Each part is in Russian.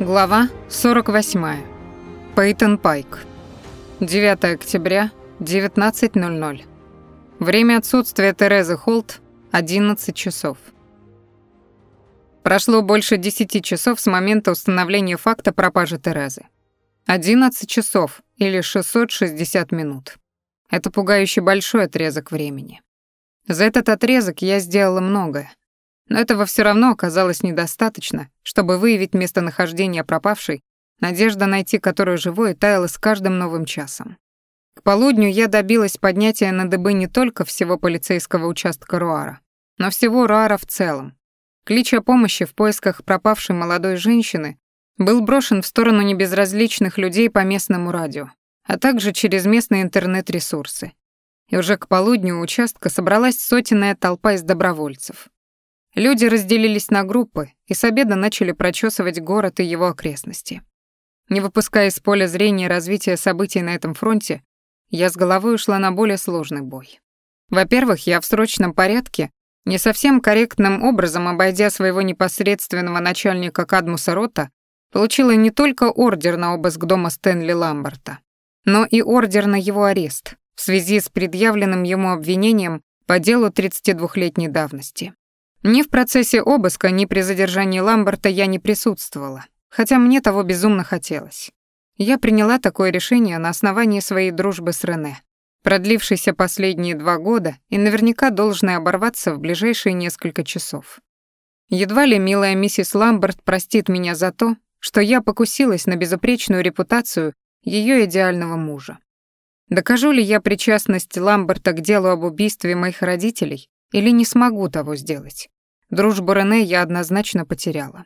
Глава 48. Пейтон Пайк. 9 октября, 19.00. Время отсутствия Терезы Холт — 11 часов. Прошло больше 10 часов с момента установления факта пропажи Терезы. 11 часов или 660 минут. Это пугающе большой отрезок времени. За этот отрезок я сделала многое. Но этого все равно оказалось недостаточно, чтобы выявить местонахождение пропавшей, надежда найти которую живой таяла с каждым новым часом. К полудню я добилась поднятия на дыбы не только всего полицейского участка Руара, но всего Руара в целом. Клич о помощи в поисках пропавшей молодой женщины был брошен в сторону небезразличных людей по местному радио, а также через местные интернет-ресурсы. И уже к полудню у участка собралась сотенная толпа из добровольцев. Люди разделились на группы и с обеда начали прочесывать город и его окрестности. Не выпуская из поля зрения развития событий на этом фронте, я с головой ушла на более сложный бой. Во-первых, я в срочном порядке, не совсем корректным образом обойдя своего непосредственного начальника Кадмуса Рота, получила не только ордер на обыск дома Стэнли Ламберта, но и ордер на его арест в связи с предъявленным ему обвинением по делу 32-летней давности. Ни в процессе обыска, ни при задержании Ламберта я не присутствовала, хотя мне того безумно хотелось. Я приняла такое решение на основании своей дружбы с Рене, продлившейся последние два года и наверняка должной оборваться в ближайшие несколько часов. Едва ли милая миссис Ламберт простит меня за то, что я покусилась на безупречную репутацию ее идеального мужа. Докажу ли я причастность Ламберта к делу об убийстве моих родителей, или не смогу того сделать. Дружбу Рене я однозначно потеряла.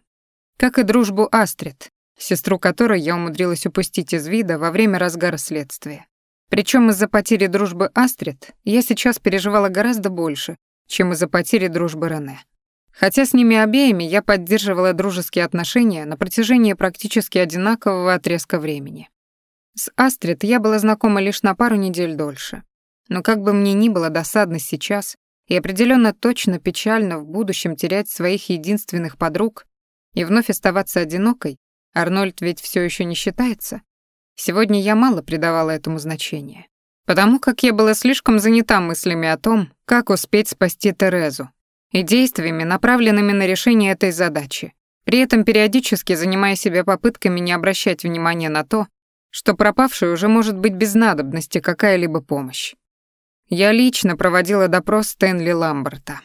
Как и дружбу Астрид, сестру которой я умудрилась упустить из вида во время разгара следствия. Причем из-за потери дружбы Астрид я сейчас переживала гораздо больше, чем из-за потери дружбы Рене. Хотя с ними обеими я поддерживала дружеские отношения на протяжении практически одинакового отрезка времени. С Астрид я была знакома лишь на пару недель дольше. Но как бы мне ни было досадно сейчас, и определенно точно печально в будущем терять своих единственных подруг и вновь оставаться одинокой, Арнольд ведь все еще не считается. Сегодня я мало придавала этому значения, потому как я была слишком занята мыслями о том, как успеть спасти Терезу, и действиями, направленными на решение этой задачи, при этом периодически занимая себя попытками не обращать внимания на то, что пропавшей уже может быть без надобности какая-либо помощь. Я лично проводила допрос Стэнли Ламберта.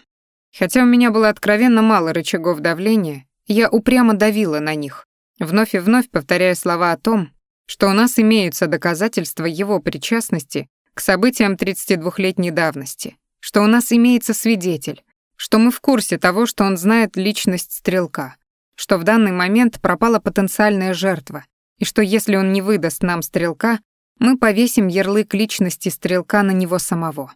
Хотя у меня было откровенно мало рычагов давления, я упрямо давила на них, вновь и вновь повторяя слова о том, что у нас имеются доказательства его причастности к событиям 32-летней давности, что у нас имеется свидетель, что мы в курсе того, что он знает личность стрелка, что в данный момент пропала потенциальная жертва, и что если он не выдаст нам стрелка, мы повесим ярлык личности стрелка на него самого.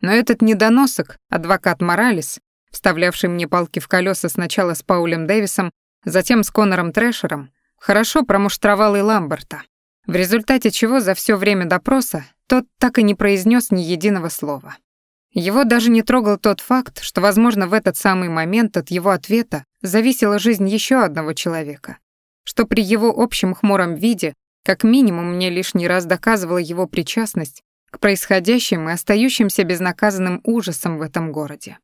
Но этот недоносок, адвокат Моралес, вставлявший мне палки в колеса сначала с Паулем Дэвисом, затем с Конором Трэшером, хорошо промуштровал и Ламберта, в результате чего за все время допроса тот так и не произнес ни единого слова. Его даже не трогал тот факт, что, возможно, в этот самый момент от его ответа зависела жизнь еще одного человека, что при его общем хмуром виде как минимум, мне лишний раз доказывала его причастность к происходящим и остающимся безнаказанным ужасам в этом городе.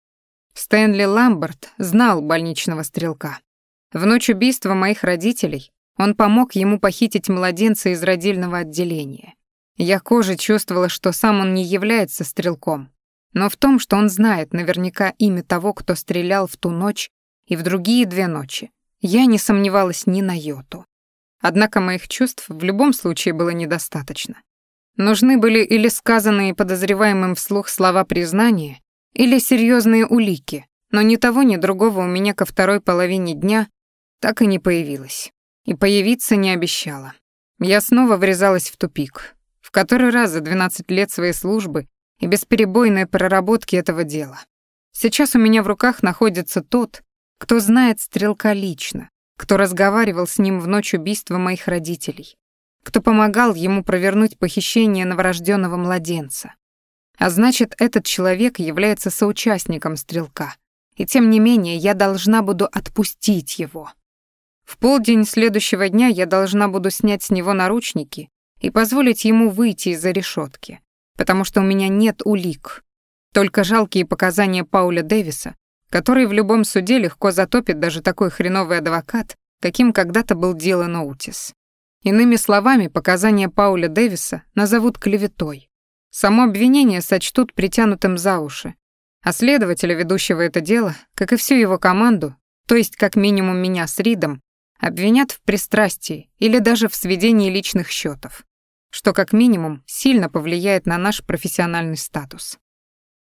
Стэнли Ламберт знал больничного стрелка. В ночь убийства моих родителей он помог ему похитить младенца из родильного отделения. Я кожей чувствовала, что сам он не является стрелком, но в том, что он знает наверняка имя того, кто стрелял в ту ночь и в другие две ночи, я не сомневалась ни на йоту. Однако моих чувств в любом случае было недостаточно. Нужны были или сказанные подозреваемым вслух слова признания, или серьезные улики, но ни того, ни другого у меня ко второй половине дня так и не появилось. И появиться не обещала. Я снова врезалась в тупик. В который раз за 12 лет своей службы и бесперебойной проработки этого дела. Сейчас у меня в руках находится тот, кто знает стрелка лично, кто разговаривал с ним в ночь убийства моих родителей, кто помогал ему провернуть похищение новорожденного младенца. А значит, этот человек является соучастником стрелка. И тем не менее, я должна буду отпустить его. В полдень следующего дня я должна буду снять с него наручники и позволить ему выйти из-за решетки, потому что у меня нет улик. Только жалкие показания Пауля Дэвиса, который в любом суде легко затопит даже такой хреновый адвокат, каким когда-то был Дилан Оутис. Иными словами, показания Пауля Дэвиса назовут клеветой. Само обвинение сочтут притянутым за уши, а следователя, ведущего это дело, как и всю его команду, то есть как минимум меня с Ридом, обвинят в пристрастии или даже в сведении личных счетов, что как минимум сильно повлияет на наш профессиональный статус.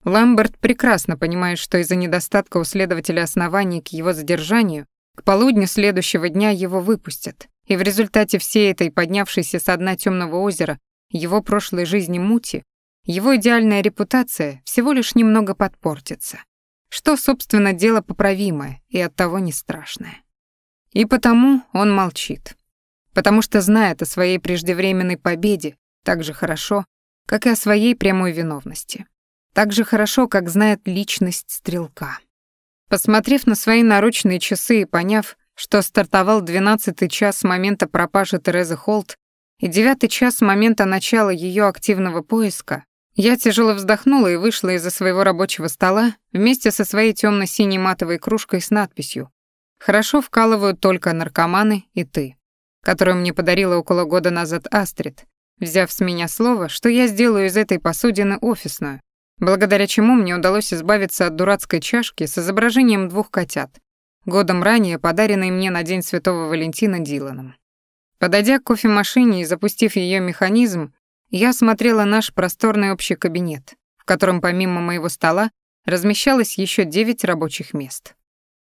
Ламберт прекрасно понимает, что из-за недостатка у следователя оснований к его задержанию к полудню следующего дня его выпустят, и в результате всей этой поднявшейся со дна темного озера его прошлой жизни мути, его идеальная репутация всего лишь немного подпортится. Что, собственно, дело поправимое и оттого не страшное. И потому он молчит. Потому что знает о своей преждевременной победе так же хорошо, как и о своей прямой виновности. Так же хорошо, как знает личность стрелка. Посмотрев на свои наручные часы и поняв, что стартовал двенадцатый час с момента пропажи Терезы Холт и девятый час с момента начала ее активного поиска, я тяжело вздохнула и вышла из-за своего рабочего стола вместе со своей темно-синей матовой кружкой с надписью Хорошо вкалывают только наркоманы и ты, которую мне подарила около года назад Астрид, взяв с меня слово, что я сделаю из этой посудины офисную, благодаря чему мне удалось избавиться от дурацкой чашки с изображением двух котят, годом ранее подаренной мне на День Святого Валентина Диланом. Подойдя к кофемашине и запустив ее механизм, я осмотрела наш просторный общий кабинет, в котором помимо моего стола размещалось еще девять рабочих мест.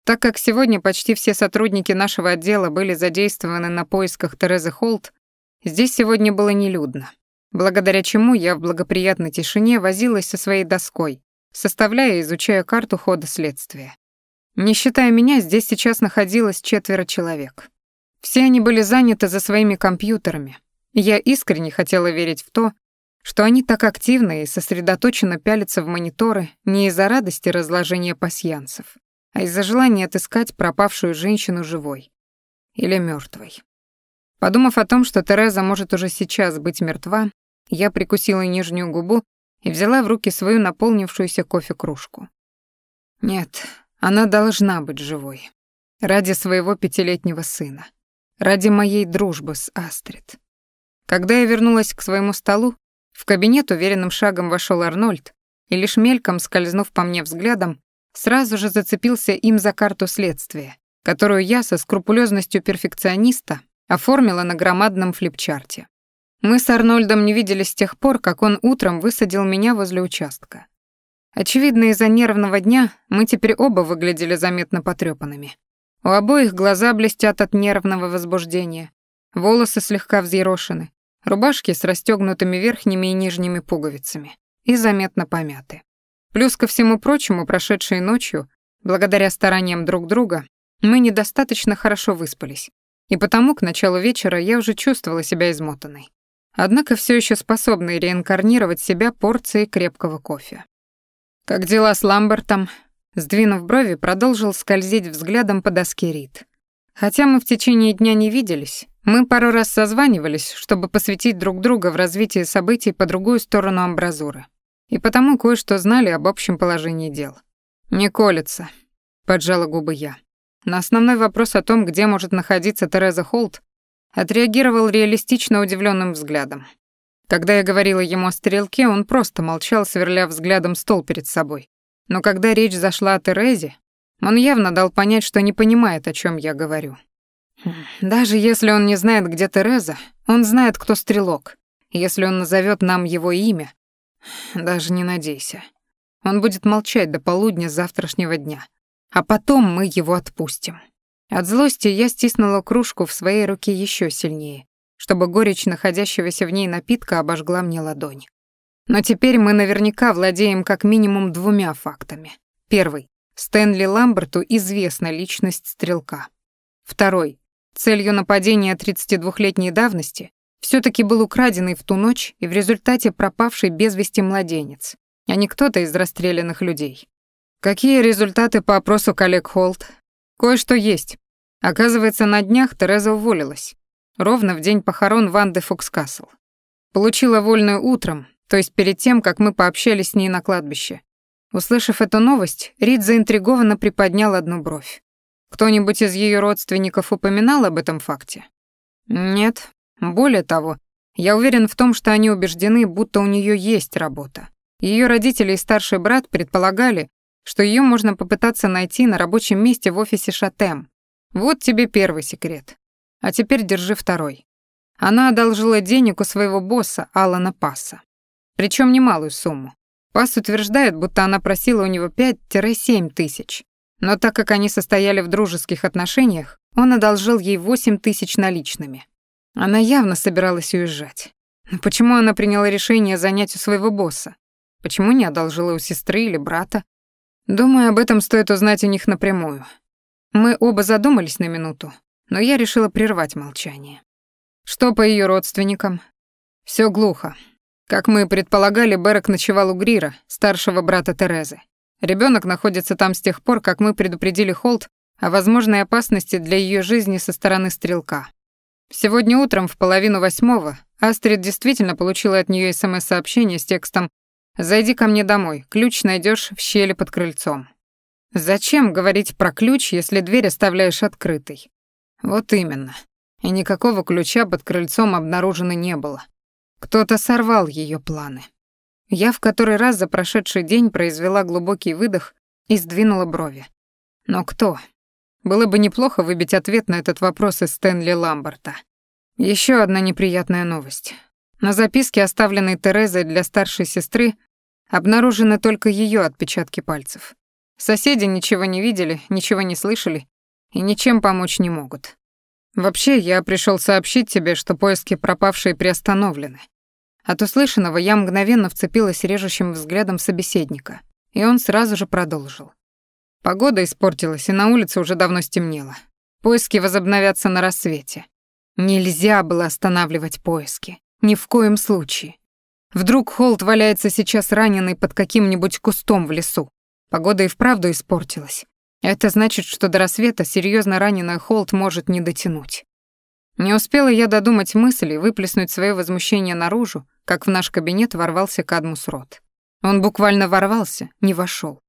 Так как сегодня почти все сотрудники нашего отдела были задействованы на поисках Терезы Холт, здесь сегодня было нелюдно, благодаря чему я в благоприятной тишине возилась со своей доской, составляя и изучая карту хода следствия. Не считая меня, здесь сейчас находилось четверо человек. Все они были заняты за своими компьютерами. Я искренне хотела верить в то, что они так активно и сосредоточенно пялятся в мониторы не из-за радости разложения пасьянцев, а из-за желания отыскать пропавшую женщину живой или мертвой. Подумав о том, что Тереза может уже сейчас быть мертва, я прикусила нижнюю губу и взяла в руки свою наполнившуюся кофе-кружку. Нет, она должна быть живой. Ради своего пятилетнего сына. Ради моей дружбы с Астрид. Когда я вернулась к своему столу, в кабинет уверенным шагом вошел Арнольд и лишь мельком скользнув по мне взглядом, сразу же зацепился им за карту следствия, которую я со скрупулезностью перфекциониста оформила на громадном флипчарте. Мы с Арнольдом не виделись с тех пор, как он утром высадил меня возле участка. Очевидно, из-за нервного дня мы теперь оба выглядели заметно потрёпанными. У обоих глаза блестят от нервного возбуждения, волосы слегка взъерошены, рубашки с расстёгнутыми верхними и нижними пуговицами и заметно помяты. Плюс ко всему прочему, прошедшей ночью, благодаря стараниям друг друга, мы недостаточно хорошо выспались, и потому к началу вечера я уже чувствовала себя измотанной. Однако все еще способной реинкарнировать себя порцией крепкого кофе. «Как дела с Ламбертом?» Сдвинув брови, продолжил скользить взглядом по доске Рид. Хотя мы в течение дня не виделись, мы пару раз созванивались, чтобы посвятить друг друга в развитие событий по другую сторону амбразуры и потому кое-что знали об общем положении дел. «Не колется», — поджала губы я. На основной вопрос о том, где может находиться Тереза Холт, отреагировал реалистично удивленным взглядом. Когда я говорила ему о стрелке, он просто молчал, сверля взглядом стол перед собой. Но когда речь зашла о Терезе, он явно дал понять, что не понимает, о чем я говорю. Хм, даже если он не знает, где Тереза, он знает, кто стрелок. Если он назовет нам его имя, даже не надейся. Он будет молчать до полудня завтрашнего дня. А потом мы его отпустим. От злости я стиснула кружку в своей руке еще сильнее, чтобы горечь находящегося в ней напитка обожгла мне ладонь. Но теперь мы наверняка владеем как минимум двумя фактами. Первый. Стэнли Ламберту известна личность стрелка. Второй. Целью нападения 32-летней давности все таки был украденный в ту ночь и в результате пропавший без вести младенец, а не кто-то из расстрелянных людей. Какие результаты по опросу коллег Холт? Кое-что есть. Оказывается, на днях Тереза уволилась. Ровно в день похорон Ванды Фокскасл. Получила вольную утром, то есть перед тем, как мы пообщались с ней на кладбище. Услышав эту новость, Рид заинтригованно приподнял одну бровь. Кто-нибудь из ее родственников упоминал об этом факте? Нет. Более того, я уверен в том, что они убеждены, будто у нее есть работа. Ее родители и старший брат предполагали, что ее можно попытаться найти на рабочем месте в офисе Шатем. Вот тебе первый секрет. А теперь держи второй. Она одолжила денег у своего босса, Алана Пасса. Причем немалую сумму. Пас утверждает, будто она просила у него 5-7 тысяч. Но так как они состояли в дружеских отношениях, он одолжил ей 8 тысяч наличными. Она явно собиралась уезжать. Но почему она приняла решение занять у своего босса? Почему не одолжила у сестры или брата? Думаю, об этом стоит узнать у них напрямую. Мы оба задумались на минуту, но я решила прервать молчание. Что по ее родственникам? Все глухо. Как мы предполагали, Берек ночевал у Грира, старшего брата Терезы. Ребенок находится там с тех пор, как мы предупредили Холт о возможной опасности для ее жизни со стороны стрелка. Сегодня утром в половину восьмого Астрид действительно получила от нее СМС-сообщение с текстом «Зайди ко мне домой, ключ найдешь в щели под крыльцом». Зачем говорить про ключ, если дверь оставляешь открытой? Вот именно. И никакого ключа под крыльцом обнаружено не было. Кто-то сорвал ее планы. Я в который раз за прошедший день произвела глубокий выдох и сдвинула брови. Но кто? Было бы неплохо выбить ответ на этот вопрос из Стэнли Ламберта. Еще одна неприятная новость. На записке, оставленной Терезой для старшей сестры, обнаружены только ее отпечатки пальцев. Соседи ничего не видели, ничего не слышали и ничем помочь не могут. Вообще, я пришел сообщить тебе, что поиски пропавшей приостановлены. От услышанного я мгновенно вцепилась режущим взглядом собеседника, и он сразу же продолжил. Погода испортилась, и на улице уже давно стемнело. Поиски возобновятся на рассвете. Нельзя было останавливать поиски. Ни в коем случае. Вдруг Холт валяется сейчас раненый под каким-нибудь кустом в лесу. Погода и вправду испортилась. Это значит, что до рассвета серьезно раненая Холт может не дотянуть. Не успела я додумать мысли и выплеснуть свое возмущение наружу, как в наш кабинет ворвался Кадмус Рот. Он буквально ворвался, не вошел.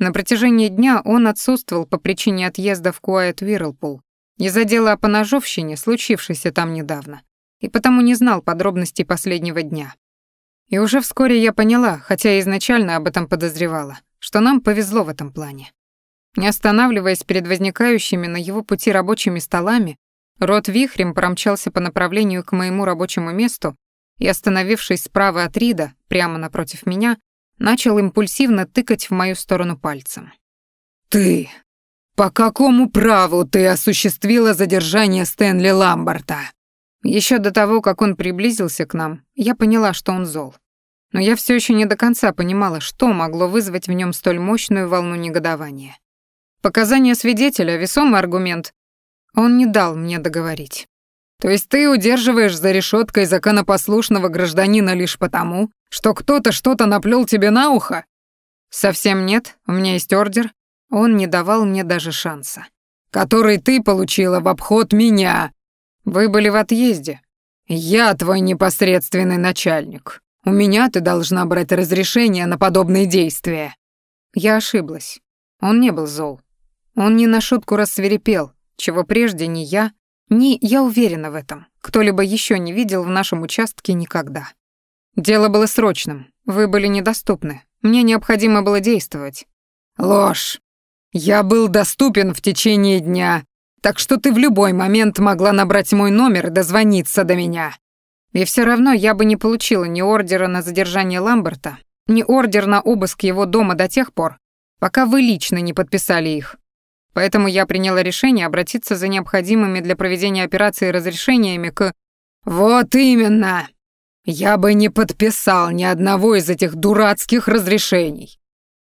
На протяжении дня он отсутствовал по причине отъезда в Куайт Вирлпул из-за дела о поножовщине, случившейся там недавно, и потому не знал подробностей последнего дня. И уже вскоре я поняла, хотя изначально об этом подозревала, что нам повезло в этом плане. Не останавливаясь перед возникающими на его пути рабочими столами, Рот вихрем промчался по направлению к моему рабочему месту и, остановившись справа от Рида, прямо напротив меня, начал импульсивно тыкать в мою сторону пальцем. «Ты! По какому праву ты осуществила задержание Стэнли Ламбарта?» Еще до того, как он приблизился к нам, я поняла, что он зол. Но я все еще не до конца понимала, что могло вызвать в нем столь мощную волну негодования. Показания свидетеля — весомый аргумент. Он не дал мне договорить. То есть ты удерживаешь за решеткой законопослушного гражданина лишь потому, что кто-то что-то наплел тебе на ухо? Совсем нет, у меня есть ордер. Он не давал мне даже шанса. Который ты получила в обход меня. Вы были в отъезде. Я твой непосредственный начальник. У меня ты должна брать разрешение на подобные действия. Я ошиблась. Он не был зол. Он не на шутку рассверепел, чего прежде ни я, ни, я уверена в этом, кто-либо еще не видел в нашем участке никогда. Дело было срочным, вы были недоступны, мне необходимо было действовать. Ложь. Я был доступен в течение дня, так что ты в любой момент могла набрать мой номер и дозвониться до меня. И все равно я бы не получила ни ордера на задержание Ламберта, ни ордер на обыск его дома до тех пор, пока вы лично не подписали их. Поэтому я приняла решение обратиться за необходимыми для проведения операции разрешениями к... Вот именно! Я бы не подписал ни одного из этих дурацких разрешений.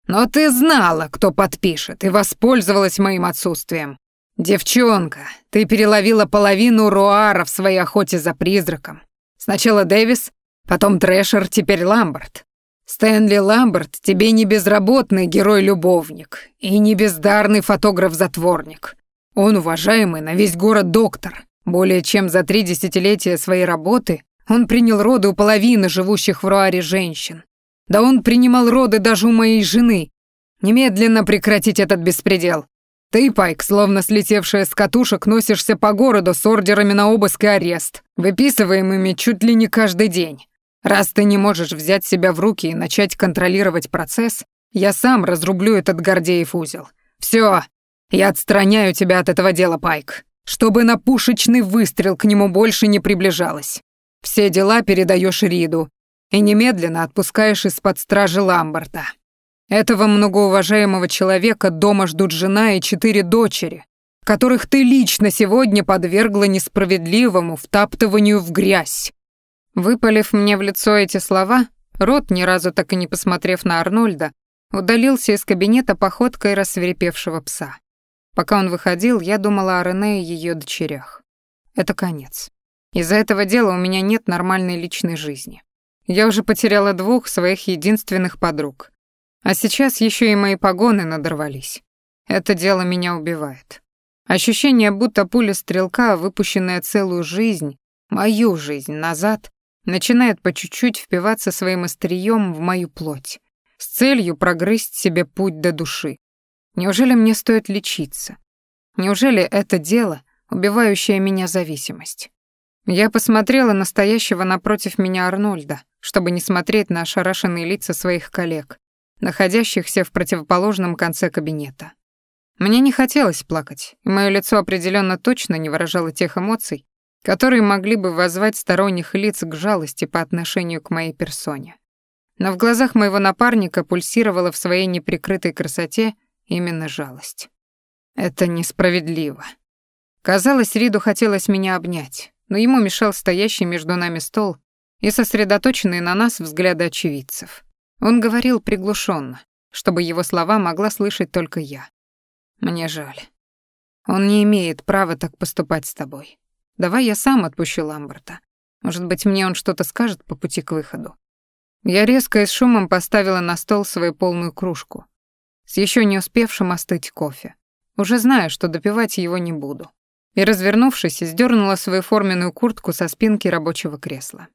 Но ты знала, кто подпишет, и воспользовалась моим отсутствием. Девчонка, ты переловила половину руара в своей охоте за призраком. Сначала Дэвис, потом Трэшер, теперь Ламберт. Стэнли Ламберт тебе не безработный герой-любовник и не бездарный фотограф-затворник. Он уважаемый на весь город доктор. Более чем за три десятилетия своей работы он принял роды у половины живущих в Руаре женщин. Да он принимал роды даже у моей жены. Немедленно прекратить этот беспредел. Ты, Пайк, словно слетевшая с катушек, носишься по городу с ордерами на обыск и арест, выписываемыми чуть ли не каждый день. Раз ты не можешь взять себя в руки и начать контролировать процесс, я сам разрублю этот Гордеев узел. Все, я отстраняю тебя от этого дела, Пайк, чтобы на пушечный выстрел к нему больше не приближалось. Все дела передаешь Риду и немедленно отпускаешь из-под стражи Ламбарта. Этого многоуважаемого человека дома ждут жена и четыре дочери, которых ты лично сегодня подвергла несправедливому втаптыванию в грязь. Выпалив мне в лицо эти слова, Рот, ни разу так и не посмотрев на Арнольда, удалился из кабинета походкой рассверепевшего пса. Пока он выходил, я думала о Рене и ее дочерях. Это конец. Из-за этого дела у меня нет нормальной личной жизни. Я уже потеряла двух своих единственных подруг. А сейчас еще и мои погоны надорвались. Это дело меня убивает. Ощущение, будто пуля стрелка, выпущенная целую жизнь, мою жизнь назад, начинает по чуть-чуть впиваться своим острием в мою плоть, с целью прогрызть себе путь до души. Неужели мне стоит лечиться? Неужели это дело, убивающее меня зависимость? Я посмотрела на стоящего напротив меня Арнольда, чтобы не смотреть на ошарашенные лица своих коллег, находящихся в противоположном конце кабинета. Мне не хотелось плакать, и моё лицо определенно точно не выражало тех эмоций, которые могли бы воззвать сторонних лиц к жалости по отношению к моей персоне. Но в глазах моего напарника пульсировала в своей неприкрытой красоте именно жалость. Это несправедливо. Казалось, Риду хотелось меня обнять, но ему мешал стоящий между нами стол и сосредоточенные на нас взгляды очевидцев. Он говорил приглушенно, чтобы его слова могла слышать только я. Мне жаль. Он не имеет права так поступать с тобой. Давай я сам отпущу Ламберта. Может быть, мне он что-то скажет по пути к выходу. Я резко и с шумом поставила на стол свою полную кружку с еще не успевшим остыть кофе. Уже зная, что допивать его не буду и, развернувшись, сдернула свою форменную куртку со спинки рабочего кресла.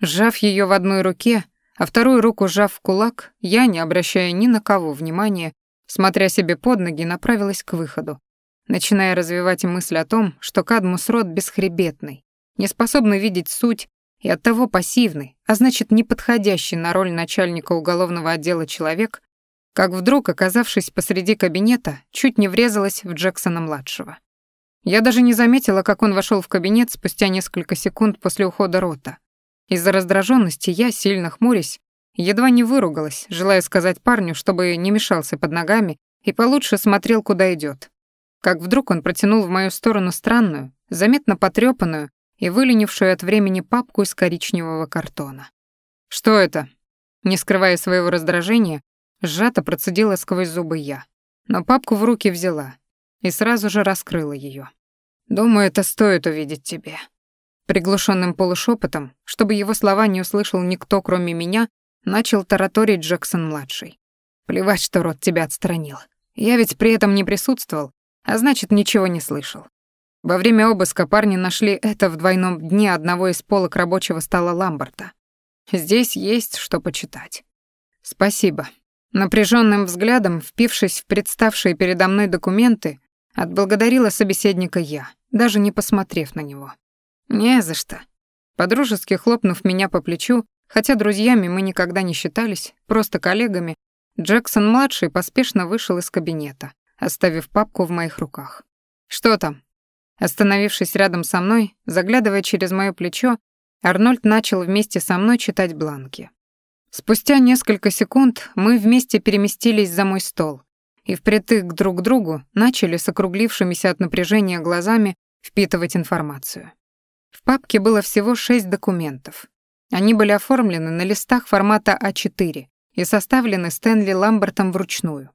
Сжав ее в одной руке, а вторую руку сжав в кулак, я, не обращая ни на кого внимания, смотря себе под ноги, направилась к выходу, начиная развивать мысль о том, что Кадмус род бесхребетный, не способный видеть суть и оттого пассивный, а значит, не подходящий на роль начальника уголовного отдела человек, как вдруг, оказавшись посреди кабинета, чуть не врезалась в Джексона-младшего. Я даже не заметила, как он вошел в кабинет спустя несколько секунд после ухода Рота. Из-за раздраженности я, сильно хмурясь, едва не выругалась, желая сказать парню, чтобы не мешался под ногами и получше смотрел, куда идет. Как вдруг он протянул в мою сторону странную, заметно потрепанную и выленившую от времени папку из коричневого картона. «Что это?» Не скрывая своего раздражения, сжато процедила сквозь зубы я. Но папку в руки взяла и сразу же раскрыла ее. Думаю, это стоит увидеть тебе. Приглушенным полушепотом, чтобы его слова не услышал никто, кроме меня, начал тараторить Джексон-младший. Плевать, что рот тебя отстранил. Я ведь при этом не присутствовал, а значит, ничего не слышал. Во время обыска парни нашли это в двойном дне одного из полок рабочего стола Ламберта. Здесь есть что почитать. Спасибо. Напряженным взглядом, впившись в представшие передо мной документы, отблагодарила собеседника я даже не посмотрев на него. «Не за что». Подружески хлопнув меня по плечу, хотя друзьями мы никогда не считались, просто коллегами, Джексон-младший поспешно вышел из кабинета, оставив папку в моих руках. «Что там?» Остановившись рядом со мной, заглядывая через моё плечо, Арнольд начал вместе со мной читать бланки. Спустя несколько секунд мы вместе переместились за мой стол и впритык друг к другу начали с округлившимися от напряжения глазами впитывать информацию. Папке было всего шесть документов. Они были оформлены на листах формата А4 и составлены Стэнли Ламбертом вручную.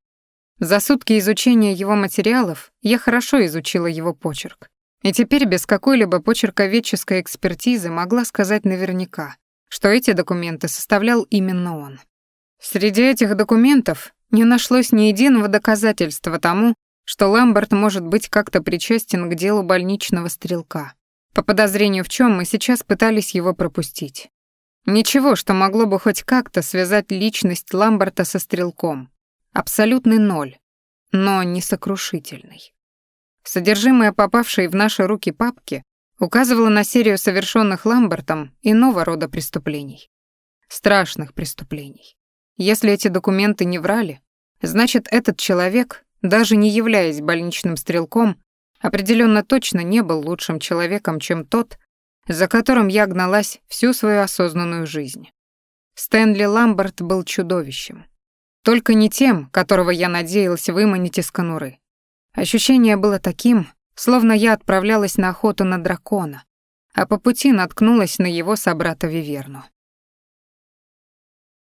За сутки изучения его материалов я хорошо изучила его почерк. И теперь без какой-либо почерковедческой экспертизы могла сказать наверняка, что эти документы составлял именно он. Среди этих документов не нашлось ни единого доказательства тому, что Ламберт может быть как-то причастен к делу больничного стрелка, по подозрению в чем мы сейчас пытались его пропустить. Ничего, что могло бы хоть как-то связать личность Ламберта со стрелком. Абсолютный ноль, но не сокрушительный. Содержимое попавшей в наши руки папки указывало на серию совершенных Ламбертом иного рода преступлений. Страшных преступлений. Если эти документы не врали, значит, этот человек, даже не являясь больничным стрелком, определенно точно не был лучшим человеком, чем тот, за которым я гналась всю свою осознанную жизнь. Стэнли Ламберт был чудовищем. Только не тем, которого я надеялась выманить из конуры. Ощущение было таким, словно я отправлялась на охоту на дракона, а по пути наткнулась на его собрата Виверну.